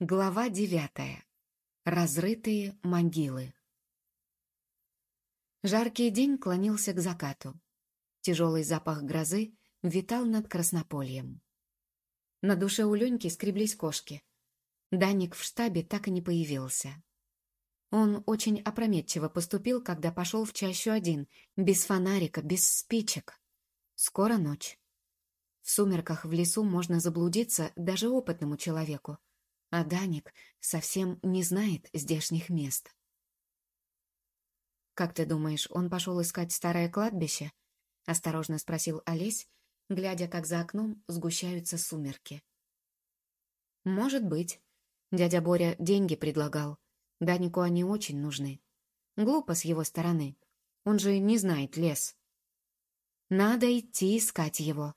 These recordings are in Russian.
Глава девятая. Разрытые могилы. Жаркий день клонился к закату. Тяжелый запах грозы витал над краснопольем. На душе у Леньки скреблись кошки. Даник в штабе так и не появился. Он очень опрометчиво поступил, когда пошел в чащу один, без фонарика, без спичек. Скоро ночь. В сумерках в лесу можно заблудиться даже опытному человеку а Даник совсем не знает здешних мест. «Как ты думаешь, он пошел искать старое кладбище?» — осторожно спросил Олесь, глядя, как за окном сгущаются сумерки. «Может быть. Дядя Боря деньги предлагал. Данику они очень нужны. Глупо с его стороны. Он же не знает лес. Надо идти искать его».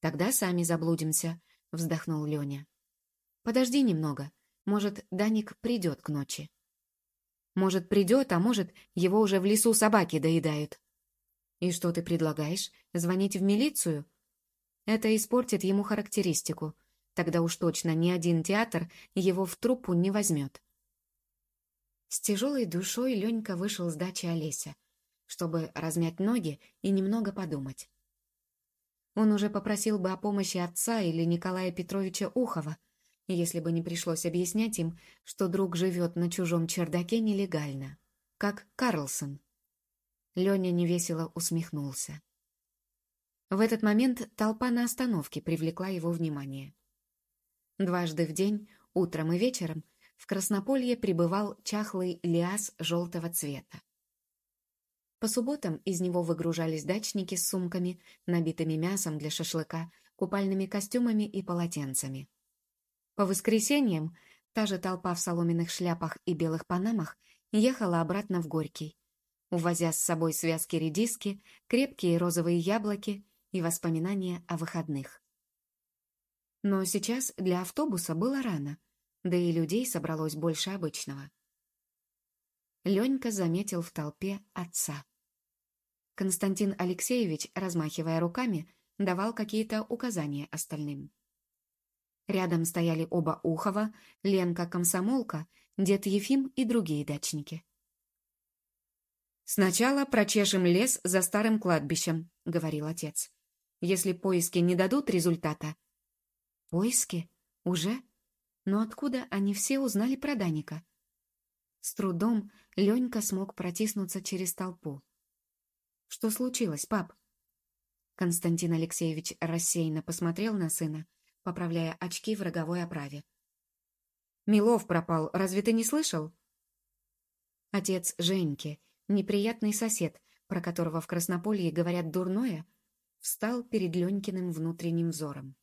«Тогда сами заблудимся», — вздохнул Леня. Подожди немного. Может, Даник придет к ночи. Может, придет, а может, его уже в лесу собаки доедают. И что ты предлагаешь? Звонить в милицию? Это испортит ему характеристику. Тогда уж точно ни один театр его в труппу не возьмет. С тяжелой душой Ленька вышел с дачи Олеся, чтобы размять ноги и немного подумать. Он уже попросил бы о помощи отца или Николая Петровича Ухова, если бы не пришлось объяснять им, что друг живет на чужом чердаке нелегально, как Карлсон. Леня невесело усмехнулся. В этот момент толпа на остановке привлекла его внимание. Дважды в день, утром и вечером, в Краснополье прибывал чахлый лиас желтого цвета. По субботам из него выгружались дачники с сумками, набитыми мясом для шашлыка, купальными костюмами и полотенцами. По воскресеньям та же толпа в соломенных шляпах и белых панамах ехала обратно в Горький, увозя с собой связки редиски, крепкие розовые яблоки и воспоминания о выходных. Но сейчас для автобуса было рано, да и людей собралось больше обычного. Ленька заметил в толпе отца. Константин Алексеевич, размахивая руками, давал какие-то указания остальным. Рядом стояли оба Ухова, Ленка-комсомолка, дед Ефим и другие дачники. «Сначала прочешем лес за старым кладбищем», — говорил отец. «Если поиски не дадут результата...» «Поиски? Уже? Но откуда они все узнали про Даника?» С трудом Ленька смог протиснуться через толпу. «Что случилось, пап?» Константин Алексеевич рассеянно посмотрел на сына, поправляя очки в роговой оправе. «Милов пропал, разве ты не слышал?» Отец Женьки, неприятный сосед, про которого в Краснополье говорят дурное, встал перед Ленькиным внутренним взором.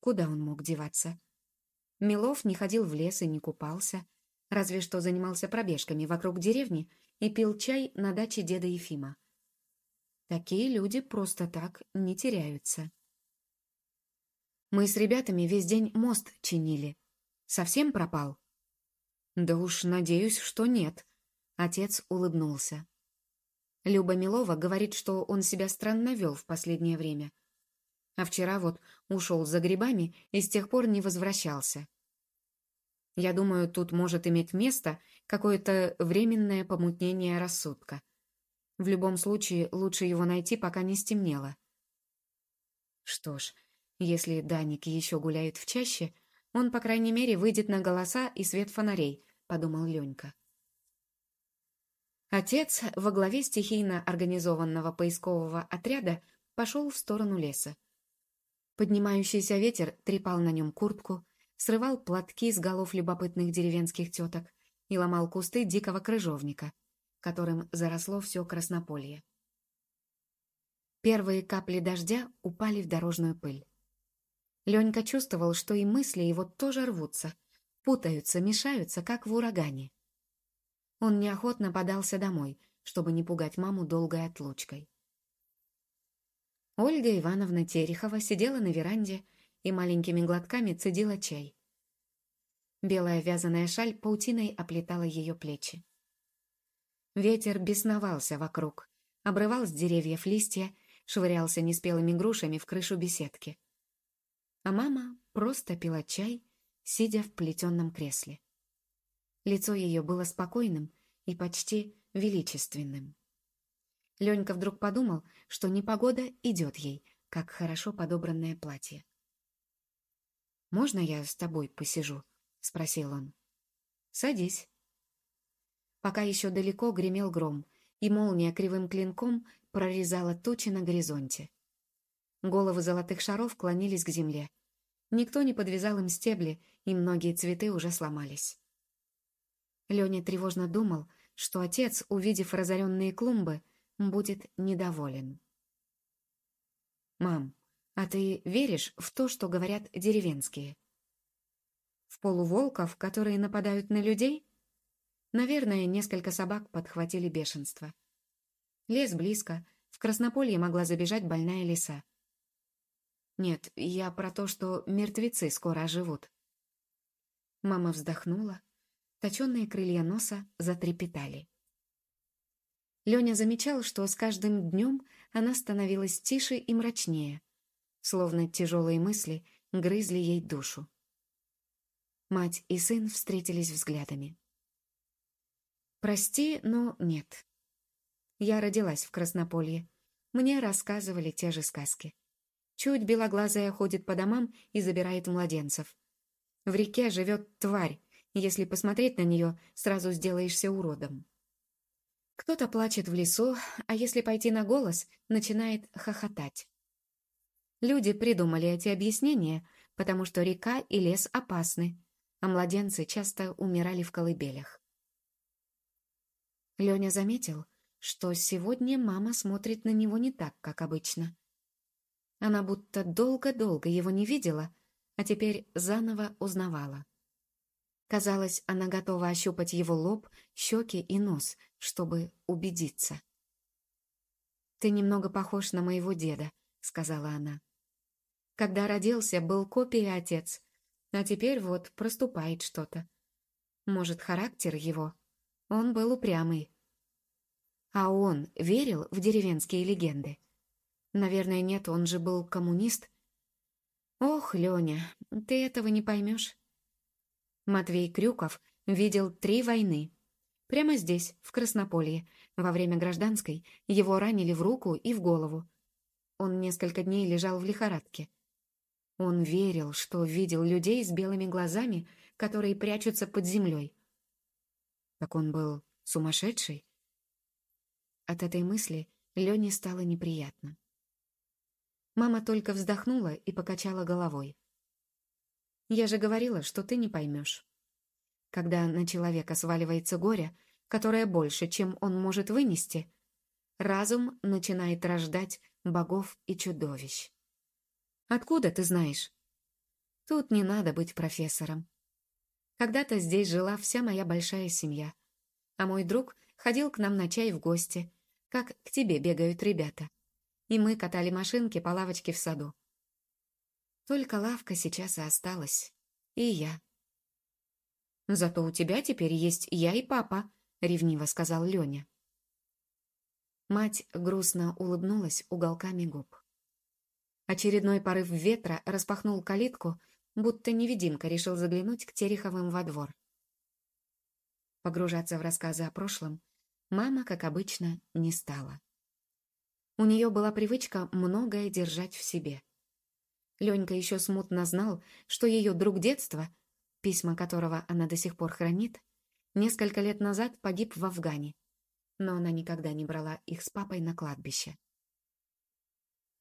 Куда он мог деваться? Милов не ходил в лес и не купался, разве что занимался пробежками вокруг деревни и пил чай на даче деда Ефима. Такие люди просто так не теряются. Мы с ребятами весь день мост чинили. Совсем пропал?» «Да уж, надеюсь, что нет», — отец улыбнулся. Люба Милова говорит, что он себя странно вел в последнее время. А вчера вот ушел за грибами и с тех пор не возвращался. Я думаю, тут может иметь место какое-то временное помутнение рассудка. В любом случае, лучше его найти, пока не стемнело. Что ж, если Даник еще гуляет в чаще, он, по крайней мере, выйдет на голоса и свет фонарей, подумал Ленька. Отец во главе стихийно организованного поискового отряда пошел в сторону леса. Поднимающийся ветер трепал на нем куртку, срывал платки с голов любопытных деревенских теток и ломал кусты дикого крыжовника, которым заросло все краснополье. Первые капли дождя упали в дорожную пыль. Ленька чувствовал, что и мысли его тоже рвутся, путаются, мешаются, как в урагане. Он неохотно подался домой, чтобы не пугать маму долгой отлучкой. Ольга Ивановна Терехова сидела на веранде и маленькими глотками цедила чай. Белая вязаная шаль паутиной оплетала ее плечи. Ветер бесновался вокруг, обрывал с деревьев листья, швырялся неспелыми грушами в крышу беседки а мама просто пила чай, сидя в плетенном кресле. Лицо ее было спокойным и почти величественным. Ленька вдруг подумал, что непогода идет ей, как хорошо подобранное платье. «Можно я с тобой посижу?» — спросил он. «Садись». Пока еще далеко гремел гром, и молния кривым клинком прорезала тучи на горизонте. Головы золотых шаров клонились к земле. Никто не подвязал им стебли, и многие цветы уже сломались. Леня тревожно думал, что отец, увидев разоренные клумбы, будет недоволен. «Мам, а ты веришь в то, что говорят деревенские?» «В полуволков, которые нападают на людей?» Наверное, несколько собак подхватили бешенство. Лес близко, в Краснополье могла забежать больная лиса. Нет, я про то, что мертвецы скоро оживут. Мама вздохнула, точенные крылья носа затрепетали. Леня замечал, что с каждым днем она становилась тише и мрачнее, словно тяжелые мысли грызли ей душу. Мать и сын встретились взглядами. «Прости, но нет. Я родилась в Краснополье. Мне рассказывали те же сказки. Чуть белоглазая ходит по домам и забирает младенцев. В реке живет тварь. Если посмотреть на нее, сразу сделаешься уродом. Кто-то плачет в лесу, а если пойти на голос, начинает хохотать. Люди придумали эти объяснения, потому что река и лес опасны, а младенцы часто умирали в колыбелях. Леня заметил, что сегодня мама смотрит на него не так, как обычно. Она будто долго-долго его не видела, а теперь заново узнавала. Казалось, она готова ощупать его лоб, щеки и нос, чтобы убедиться. «Ты немного похож на моего деда», — сказала она. «Когда родился, был копией отец, а теперь вот проступает что-то. Может, характер его? Он был упрямый». А он верил в деревенские легенды? Наверное, нет, он же был коммунист. Ох, Леня, ты этого не поймешь. Матвей Крюков видел три войны. Прямо здесь, в Краснополье, во время гражданской, его ранили в руку и в голову. Он несколько дней лежал в лихорадке. Он верил, что видел людей с белыми глазами, которые прячутся под землей. Так он был сумасшедший? От этой мысли Лене стало неприятно. Мама только вздохнула и покачала головой. «Я же говорила, что ты не поймешь. Когда на человека сваливается горе, которое больше, чем он может вынести, разум начинает рождать богов и чудовищ. Откуда ты знаешь? Тут не надо быть профессором. Когда-то здесь жила вся моя большая семья, а мой друг ходил к нам на чай в гости, как к тебе бегают ребята. И мы катали машинки по лавочке в саду. Только лавка сейчас и осталась. И я. «Зато у тебя теперь есть я и папа», — ревниво сказал Леня. Мать грустно улыбнулась уголками губ. Очередной порыв ветра распахнул калитку, будто невидимка решил заглянуть к Тереховым во двор. Погружаться в рассказы о прошлом мама, как обычно, не стала. У нее была привычка многое держать в себе. Ленька еще смутно знал, что ее друг детства, письма которого она до сих пор хранит, несколько лет назад погиб в Афгане, но она никогда не брала их с папой на кладбище.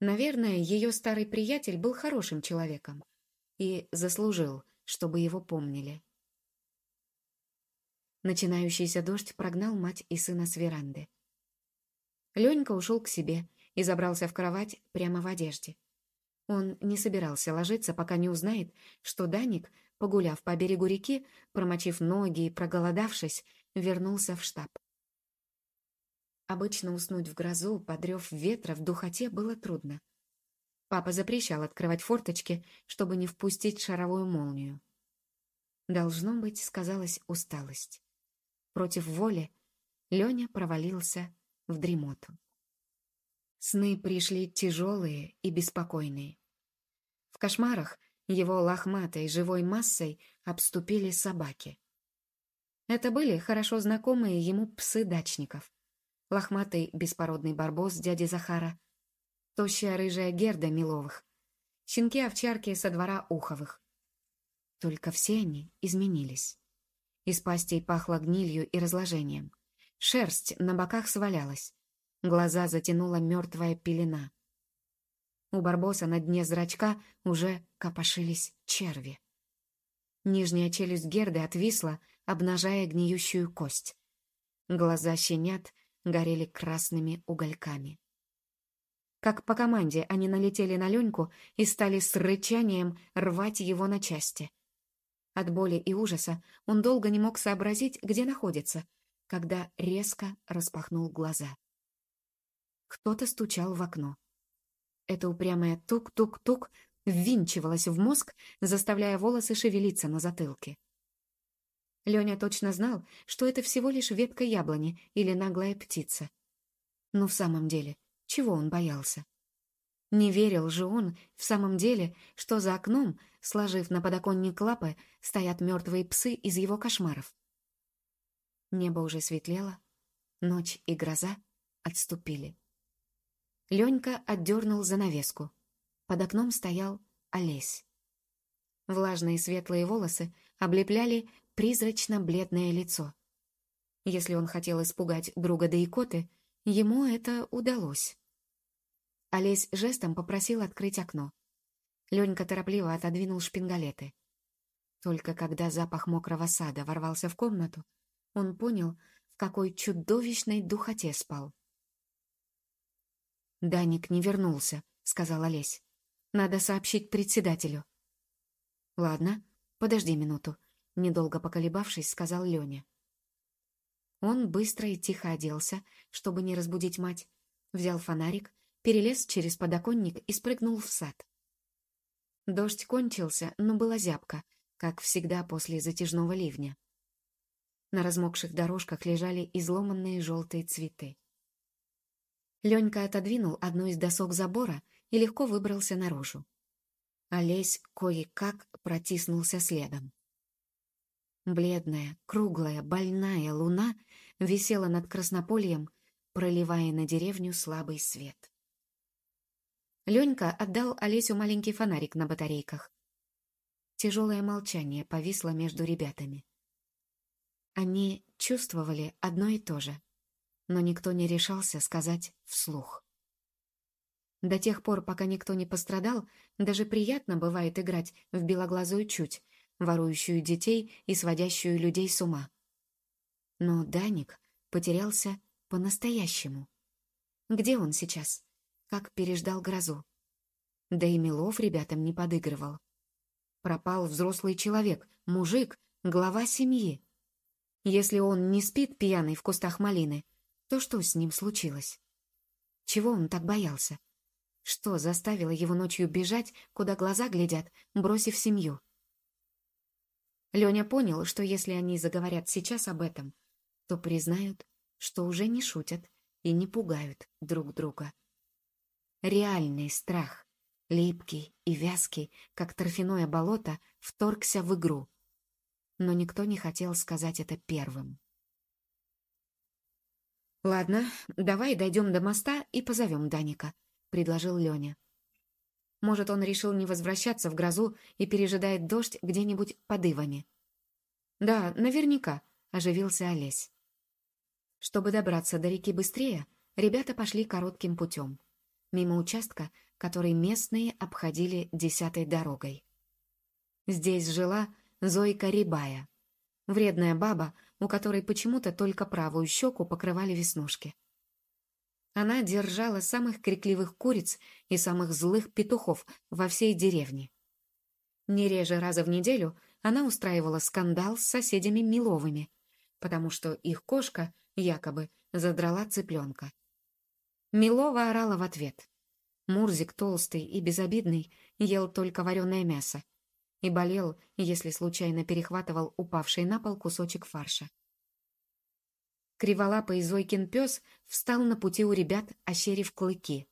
Наверное, ее старый приятель был хорошим человеком и заслужил, чтобы его помнили. Начинающийся дождь прогнал мать и сына с веранды. Ленька ушел к себе и забрался в кровать прямо в одежде. Он не собирался ложиться, пока не узнает, что Даник, погуляв по берегу реки, промочив ноги и проголодавшись, вернулся в штаб. Обычно уснуть в грозу, подрев ветра в духоте, было трудно. Папа запрещал открывать форточки, чтобы не впустить шаровую молнию. Должно быть, сказалась усталость. Против воли Леня провалился в дремоту. Сны пришли тяжелые и беспокойные. В кошмарах его лохматой живой массой обступили собаки. Это были хорошо знакомые ему псы дачников. Лохматый беспородный барбос дяди Захара, тощая рыжая герда Миловых, щенки-овчарки со двора Уховых. Только все они изменились. Из пастей пахло гнилью и разложением. Шерсть на боках свалялась. Глаза затянула мертвая пелена. У Барбоса на дне зрачка уже копошились черви. Нижняя челюсть Герды отвисла, обнажая гниющую кость. Глаза щенят горели красными угольками. Как по команде они налетели на Леньку и стали с рычанием рвать его на части. От боли и ужаса он долго не мог сообразить, где находится, когда резко распахнул глаза. Кто-то стучал в окно. Это упрямое тук-тук-тук ввинчивалось в мозг, заставляя волосы шевелиться на затылке. Леня точно знал, что это всего лишь ветка яблони или наглая птица. Но в самом деле, чего он боялся? Не верил же он в самом деле, что за окном, сложив на подоконник лапы, стоят мертвые псы из его кошмаров. Небо уже светлело, ночь и гроза отступили. Ленька отдернул занавеску. Под окном стоял Олесь. Влажные светлые волосы облепляли призрачно-бледное лицо. Если он хотел испугать друга да ему это удалось. Олесь жестом попросил открыть окно. Ленька торопливо отодвинул шпингалеты. Только когда запах мокрого сада ворвался в комнату, он понял, в какой чудовищной духоте спал. «Даник не вернулся», — сказал Олесь. «Надо сообщить председателю». «Ладно, подожди минуту», — недолго поколебавшись, сказал Леня. Он быстро и тихо оделся, чтобы не разбудить мать, взял фонарик перелез через подоконник и спрыгнул в сад. Дождь кончился, но была зябка, как всегда после затяжного ливня. На размокших дорожках лежали изломанные желтые цветы. Ленька отодвинул одну из досок забора и легко выбрался наружу. Олесь кое-как протиснулся следом. Бледная, круглая, больная луна висела над Краснопольем, проливая на деревню слабый свет. Ленька отдал Олесю маленький фонарик на батарейках. Тяжелое молчание повисло между ребятами. Они чувствовали одно и то же, но никто не решался сказать вслух. До тех пор, пока никто не пострадал, даже приятно бывает играть в белоглазую чуть, ворующую детей и сводящую людей с ума. Но Даник потерялся по-настоящему. Где он сейчас? как переждал грозу. Да и Милов ребятам не подыгрывал. Пропал взрослый человек, мужик, глава семьи. Если он не спит пьяный в кустах малины, то что с ним случилось? Чего он так боялся? Что заставило его ночью бежать, куда глаза глядят, бросив семью? Леня понял, что если они заговорят сейчас об этом, то признают, что уже не шутят и не пугают друг друга. Реальный страх, липкий и вязкий, как торфяное болото, вторгся в игру. Но никто не хотел сказать это первым. «Ладно, давай дойдем до моста и позовем Даника», — предложил Леня. «Может, он решил не возвращаться в грозу и пережидает дождь где-нибудь под Ивами». «Да, наверняка», — оживился Олесь. Чтобы добраться до реки быстрее, ребята пошли коротким путем мимо участка, который местные обходили десятой дорогой. Здесь жила Зойка Рибая, вредная баба, у которой почему-то только правую щеку покрывали веснушки. Она держала самых крикливых куриц и самых злых петухов во всей деревне. Не реже раза в неделю она устраивала скандал с соседями Миловыми, потому что их кошка якобы задрала цыпленка. Милова орала в ответ. Мурзик, толстый и безобидный, ел только вареное мясо и болел, если случайно перехватывал упавший на пол кусочек фарша. Криволапый Зойкин пес встал на пути у ребят, ощерив клыки.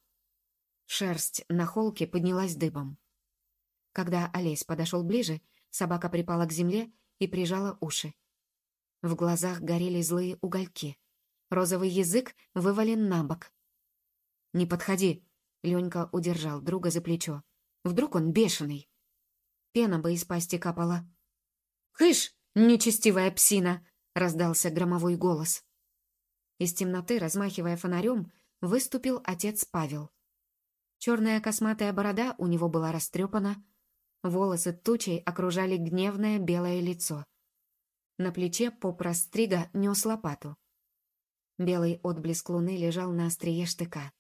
Шерсть на холке поднялась дыбом. Когда Олесь подошел ближе, собака припала к земле и прижала уши. В глазах горели злые угольки. Розовый язык вывален на бок. «Не подходи!» — Ленька удержал друга за плечо. «Вдруг он бешеный?» Пена бы из пасти капала. «Кыш, нечестивая псина!» — раздался громовой голос. Из темноты, размахивая фонарем, выступил отец Павел. Черная косматая борода у него была растрепана, волосы тучей окружали гневное белое лицо. На плече поп Растрига нес лопату. Белый отблеск луны лежал на острие штыка.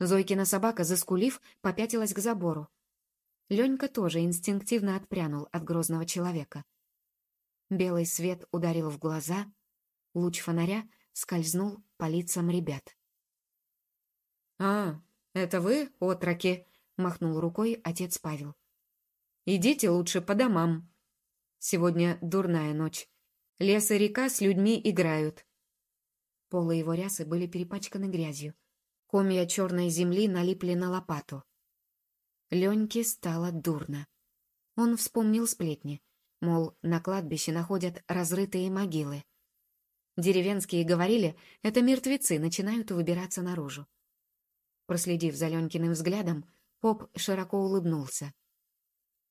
Зойкина собака, заскулив, попятилась к забору. Ленька тоже инстинктивно отпрянул от грозного человека. Белый свет ударил в глаза, луч фонаря скользнул по лицам ребят. «А, это вы, отроки?» — махнул рукой отец Павел. «Идите лучше по домам. Сегодня дурная ночь. Лес и река с людьми играют». Полы его рясы были перепачканы грязью. Комья черной земли налипли на лопату. Леньке стало дурно. Он вспомнил сплетни. Мол, на кладбище находят разрытые могилы. Деревенские говорили, это мертвецы начинают выбираться наружу. Проследив за Ленькиным взглядом, поп широко улыбнулся.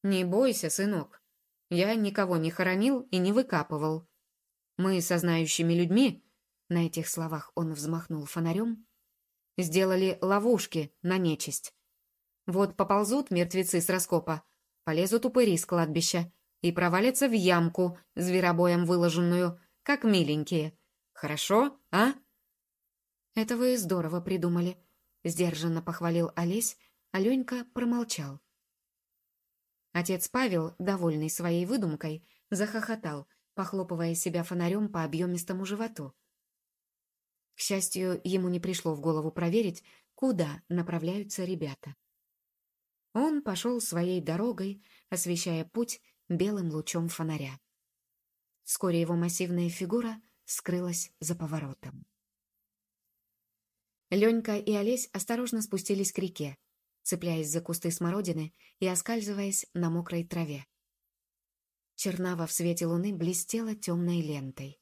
«Не бойся, сынок. Я никого не хоронил и не выкапывал. Мы со знающими людьми...» На этих словах он взмахнул фонарем. «Сделали ловушки на нечисть. Вот поползут мертвецы с раскопа, полезут упыри с кладбища и провалятся в ямку, зверобоем выложенную, как миленькие. Хорошо, а?» «Это вы здорово придумали», Сдержанно похвалил Олесь, а Ленька промолчал. Отец Павел, довольный своей выдумкой, захохотал, похлопывая себя фонарем по объемистому животу. К счастью, ему не пришло в голову проверить, куда направляются ребята. Он пошел своей дорогой, освещая путь белым лучом фонаря. Вскоре его массивная фигура скрылась за поворотом. Ленька и Олесь осторожно спустились к реке, цепляясь за кусты смородины и оскальзываясь на мокрой траве. Чернава в свете луны блестела темной лентой.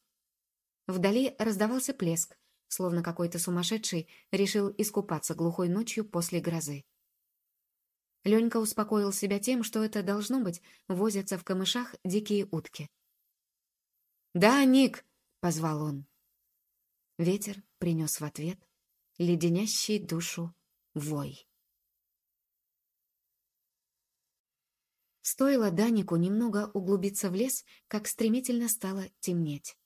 Вдали раздавался плеск, словно какой-то сумасшедший решил искупаться глухой ночью после грозы. Ленька успокоил себя тем, что это должно быть, возятся в камышах дикие утки. «Да, Ник!» — позвал он. Ветер принес в ответ леденящий душу вой. Стоило Данику немного углубиться в лес, как стремительно стало темнеть.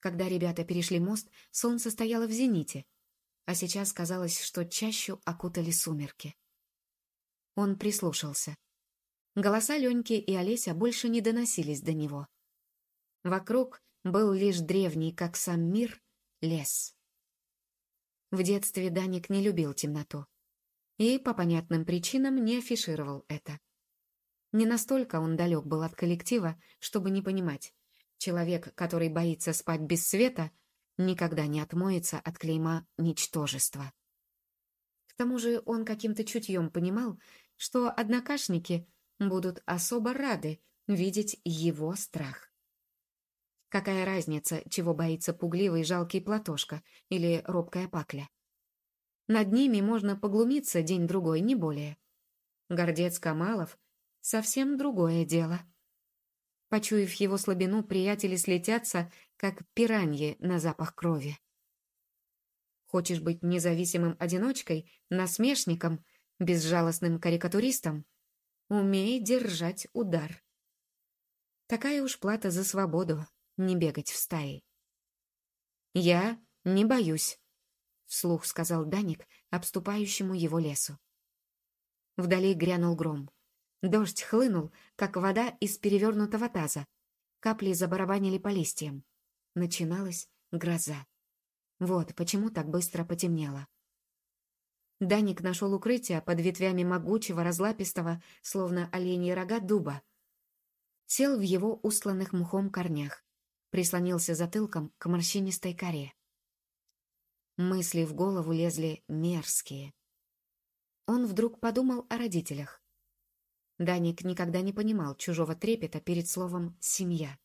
Когда ребята перешли мост, солнце стояло в зените, а сейчас казалось, что чащу окутали сумерки. Он прислушался. Голоса Леньки и Олеся больше не доносились до него. Вокруг был лишь древний, как сам мир, лес. В детстве Даник не любил темноту. И по понятным причинам не афишировал это. Не настолько он далек был от коллектива, чтобы не понимать. Человек, который боится спать без света, никогда не отмоется от клейма ничтожества. К тому же он каким-то чутьем понимал, что однокашники будут особо рады видеть его страх. Какая разница, чего боится пугливый жалкий платошка или робкая пакля? Над ними можно поглумиться день-другой, не более. Гордец Камалов — совсем другое дело. Почуяв его слабину, приятели слетятся, как пираньи на запах крови. Хочешь быть независимым одиночкой, насмешником, безжалостным карикатуристом? Умей держать удар. Такая уж плата за свободу, не бегать в стае. «Я не боюсь», — вслух сказал Даник, обступающему его лесу. Вдали грянул гром. Дождь хлынул, как вода из перевернутого таза. Капли забарабанили по листьям. Начиналась гроза. Вот почему так быстро потемнело. Даник нашел укрытие под ветвями могучего, разлапистого, словно оленьи рога дуба. Сел в его устланных мхом корнях прислонился затылком к морщинистой коре. Мысли в голову лезли мерзкие. Он вдруг подумал о родителях. Даник никогда не понимал чужого трепета перед словом «семья».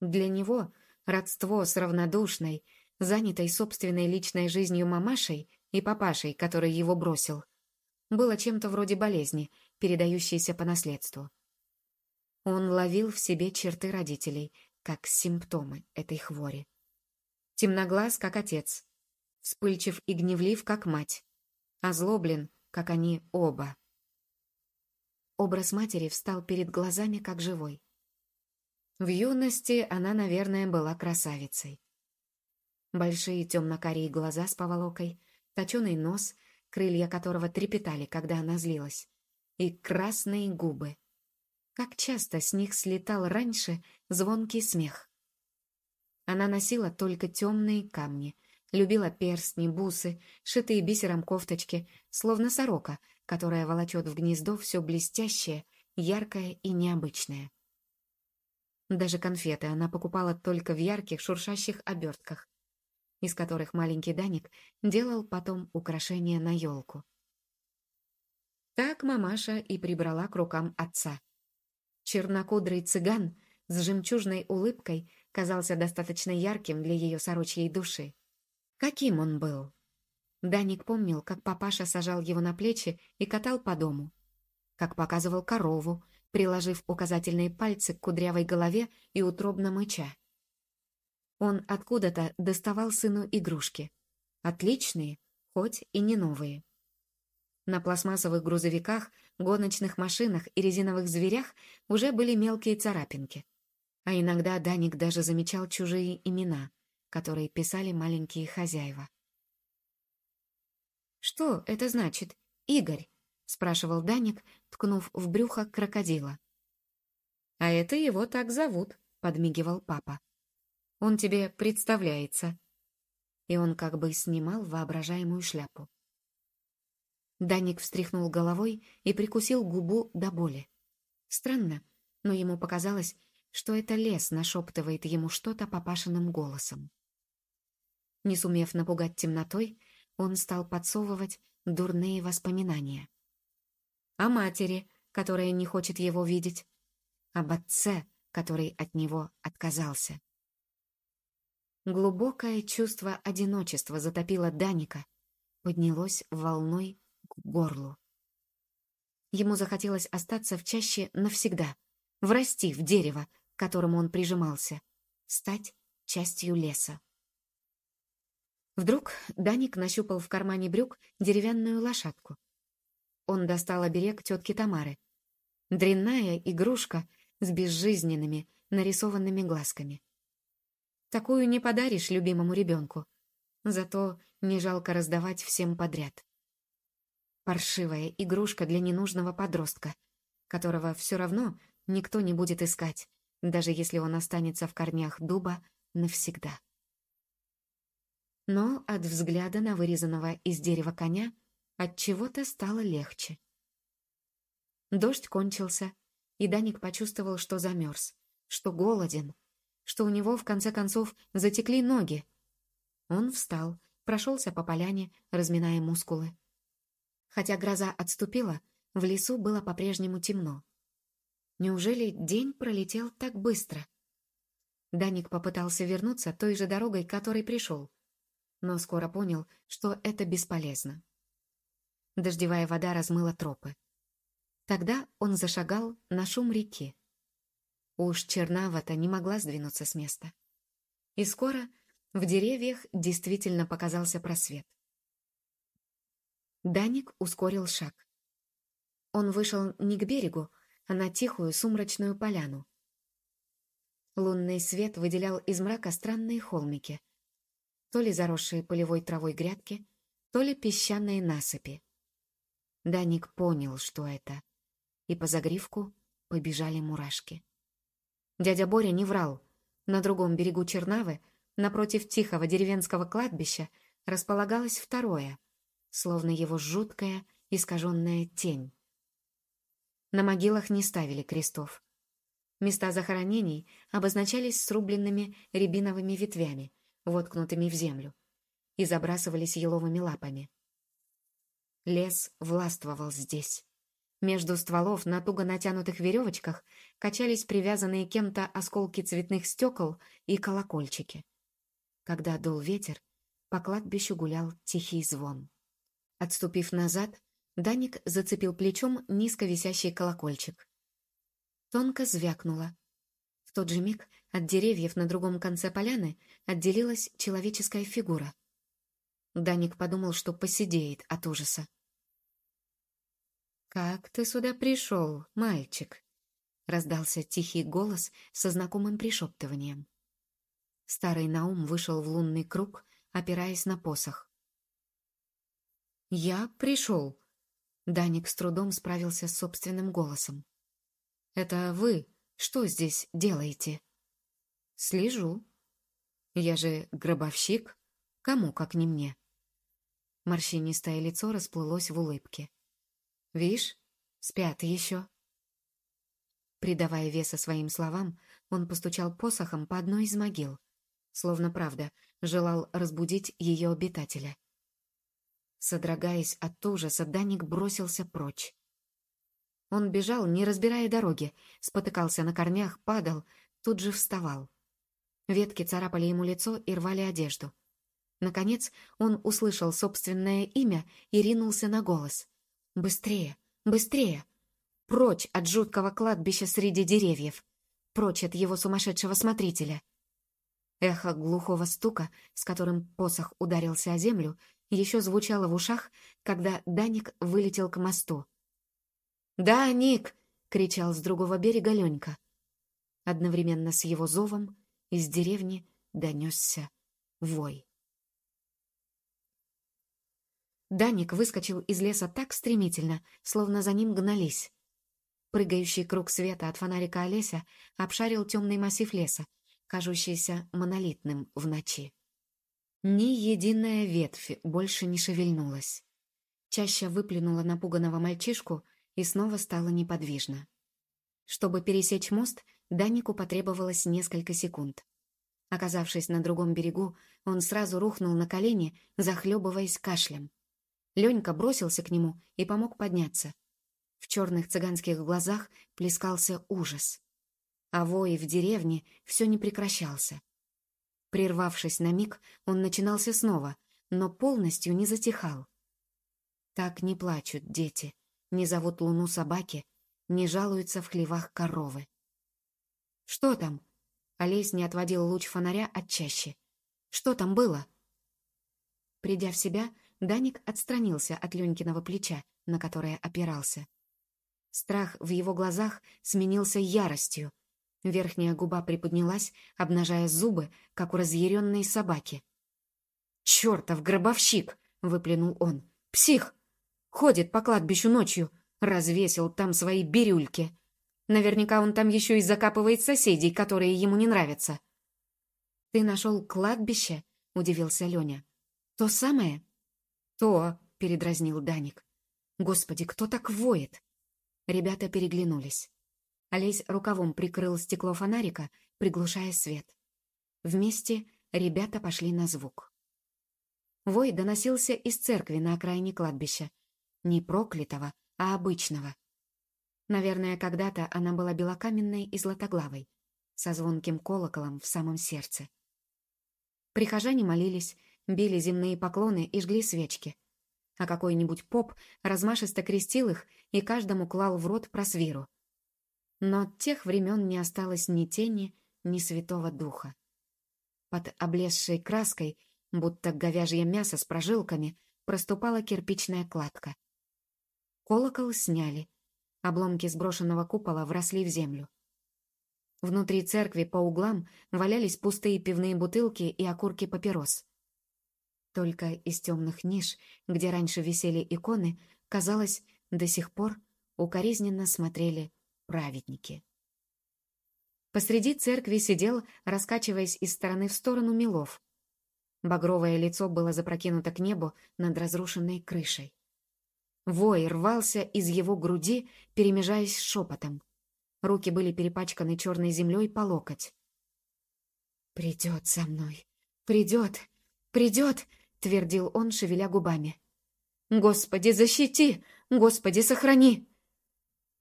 Для него родство с равнодушной, занятой собственной личной жизнью мамашей и папашей, который его бросил, было чем-то вроде болезни, передающейся по наследству. Он ловил в себе черты родителей, как симптомы этой хвори. Темноглаз, как отец, вспыльчив и гневлив, как мать, озлоблен, как они оба. Образ матери встал перед глазами, как живой. В юности она, наверное, была красавицей. Большие темно-карие глаза с поволокой, точеный нос, крылья которого трепетали, когда она злилась, и красные губы. Как часто с них слетал раньше звонкий смех. Она носила только темные камни, любила перстни, бусы, шитые бисером кофточки, словно сорока, которая волочет в гнездо все блестящее, яркое и необычное. Даже конфеты она покупала только в ярких шуршащих обертках, из которых маленький Даник делал потом украшения на елку. Так мамаша и прибрала к рукам отца. Чернокудрый цыган с жемчужной улыбкой казался достаточно ярким для ее сорочьей души. Каким он был? Даник помнил, как папаша сажал его на плечи и катал по дому, как показывал корову, приложив указательные пальцы к кудрявой голове и утробно мыча. Он откуда-то доставал сыну игрушки. Отличные, хоть и не новые. На пластмассовых грузовиках, гоночных машинах и резиновых зверях уже были мелкие царапинки. А иногда Даник даже замечал чужие имена, которые писали маленькие хозяева. «Что это значит, Игорь?» — спрашивал Даник, ткнув в брюхо крокодила. «А это его так зовут», — подмигивал папа. «Он тебе представляется». И он как бы снимал воображаемую шляпу. Даник встряхнул головой и прикусил губу до боли. Странно, но ему показалось, что это лес нашептывает ему что-то папашиным голосом. Не сумев напугать темнотой, он стал подсовывать дурные воспоминания. О матери, которая не хочет его видеть, об отце, который от него отказался. Глубокое чувство одиночества затопило Даника, поднялось волной к горлу. Ему захотелось остаться в чаще навсегда, врасти в дерево, к которому он прижимался, стать частью леса. Вдруг Даник нащупал в кармане брюк деревянную лошадку. Он достал оберег тетки Тамары. Дрянная игрушка с безжизненными, нарисованными глазками. Такую не подаришь любимому ребенку. Зато не жалко раздавать всем подряд. Паршивая игрушка для ненужного подростка, которого все равно никто не будет искать, даже если он останется в корнях дуба навсегда но от взгляда на вырезанного из дерева коня от чего-то стало легче. Дождь кончился, и Даник почувствовал, что замерз, что голоден, что у него, в конце концов, затекли ноги. Он встал, прошелся по поляне, разминая мускулы. Хотя гроза отступила, в лесу было по-прежнему темно. Неужели день пролетел так быстро? Даник попытался вернуться той же дорогой, которой пришел, но скоро понял, что это бесполезно. Дождевая вода размыла тропы. Тогда он зашагал на шум реки. Уж чернавата не могла сдвинуться с места. И скоро в деревьях действительно показался просвет. Даник ускорил шаг. Он вышел не к берегу, а на тихую сумрачную поляну. Лунный свет выделял из мрака странные холмики, то ли заросшие полевой травой грядки, то ли песчаные насыпи. Даник понял, что это, и по загривку побежали мурашки. Дядя Боря не врал. На другом берегу Чернавы, напротив тихого деревенского кладбища, располагалось второе, словно его жуткая, искаженная тень. На могилах не ставили крестов. Места захоронений обозначались срубленными рябиновыми ветвями, воткнутыми в землю, и забрасывались еловыми лапами. Лес властвовал здесь. Между стволов на туго натянутых веревочках качались привязанные кем-то осколки цветных стекол и колокольчики. Когда дул ветер, по кладбищу гулял тихий звон. Отступив назад, Даник зацепил плечом низко висящий колокольчик. Тонко звякнуло. В тот же миг от деревьев на другом конце поляны отделилась человеческая фигура. Даник подумал, что посидеет от ужаса. «Как ты сюда пришел, мальчик?» — раздался тихий голос со знакомым пришептыванием. Старый Наум вышел в лунный круг, опираясь на посох. «Я пришел!» Даник с трудом справился с собственным голосом. «Это вы что здесь делаете?» «Слежу. Я же гробовщик. Кому, как не мне?» Морщинистое лицо расплылось в улыбке. Вишь, спят еще. Придавая веса своим словам, он постучал посохом по одной из могил, словно правда желал разбудить ее обитателя. Содрогаясь от ужаса, Даник бросился прочь. Он бежал, не разбирая дороги, спотыкался на корнях, падал, тут же вставал. Ветки царапали ему лицо и рвали одежду. Наконец он услышал собственное имя и ринулся на голос. Быстрее, быстрее! Прочь от жуткого кладбища среди деревьев! Прочь от его сумасшедшего смотрителя! Эхо глухого стука, с которым посох ударился о землю, еще звучало в ушах, когда Даник вылетел к мосту. «Да, Ник!» — кричал с другого берега Ленька. Одновременно с его зовом из деревни донесся вой. Даник выскочил из леса так стремительно, словно за ним гнались. Прыгающий круг света от фонарика Олеся обшарил темный массив леса, кажущийся монолитным в ночи. Ни единая ветвь больше не шевельнулась. Чаще выплюнула напуганного мальчишку и снова стала неподвижна. Чтобы пересечь мост, Данику потребовалось несколько секунд. Оказавшись на другом берегу, он сразу рухнул на колени, захлебываясь кашлем. Ленька бросился к нему и помог подняться. В черных цыганских глазах плескался ужас. А вой в деревне все не прекращался. Прервавшись на миг, он начинался снова, но полностью не затихал. Так не плачут дети, не зовут луну собаки, не жалуются в хлевах коровы. «Что там?» Олесь не отводил луч фонаря от чащи. «Что там было?» Придя в себя, Даник отстранился от Ленькиного плеча, на которое опирался. Страх в его глазах сменился яростью. Верхняя губа приподнялась, обнажая зубы, как у разъяренной собаки. «Чертов гробовщик!» — выплюнул он. «Псих! Ходит по кладбищу ночью, развесил там свои бирюльки. Наверняка он там еще и закапывает соседей, которые ему не нравятся». «Ты нашел кладбище?» — удивился Леня. «То самое?» «То!» — передразнил Даник. «Господи, кто так воет?» Ребята переглянулись. Олесь рукавом прикрыл стекло фонарика, приглушая свет. Вместе ребята пошли на звук. Вой доносился из церкви на окраине кладбища. Не проклятого, а обычного. Наверное, когда-то она была белокаменной и златоглавой, со звонким колоколом в самом сердце. Прихожане молились, били земные поклоны и жгли свечки. А какой-нибудь поп размашисто крестил их и каждому клал в рот просвиру. Но от тех времен не осталось ни тени, ни святого духа. Под облезшей краской, будто говяжье мясо с прожилками, проступала кирпичная кладка. Колокол сняли. Обломки сброшенного купола вросли в землю. Внутри церкви по углам валялись пустые пивные бутылки и окурки папирос. Только из темных ниш, где раньше висели иконы, казалось, до сих пор укоризненно смотрели праведники. Посреди церкви сидел, раскачиваясь из стороны в сторону Милов. Багровое лицо было запрокинуто к небу над разрушенной крышей. Вой рвался из его груди, перемежаясь шепотом. Руки были перепачканы черной землей по локоть. «Придет со мной! Придет! Придет!» — твердил он, шевеля губами. «Господи, защити! Господи, сохрани!»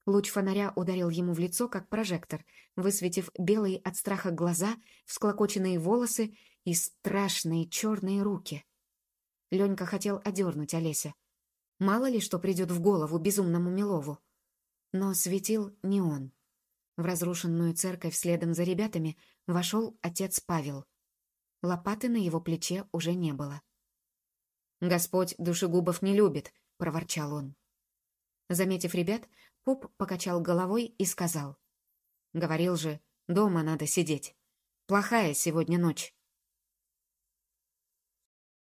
Луч фонаря ударил ему в лицо, как прожектор, высветив белые от страха глаза, всклокоченные волосы и страшные черные руки. Ленька хотел одернуть Олеся. Мало ли что придет в голову безумному Милову. Но светил не он. В разрушенную церковь следом за ребятами вошел отец Павел. Лопаты на его плече уже не было. «Господь душегубов не любит», — проворчал он. Заметив ребят, поп покачал головой и сказал. «Говорил же, дома надо сидеть. Плохая сегодня ночь».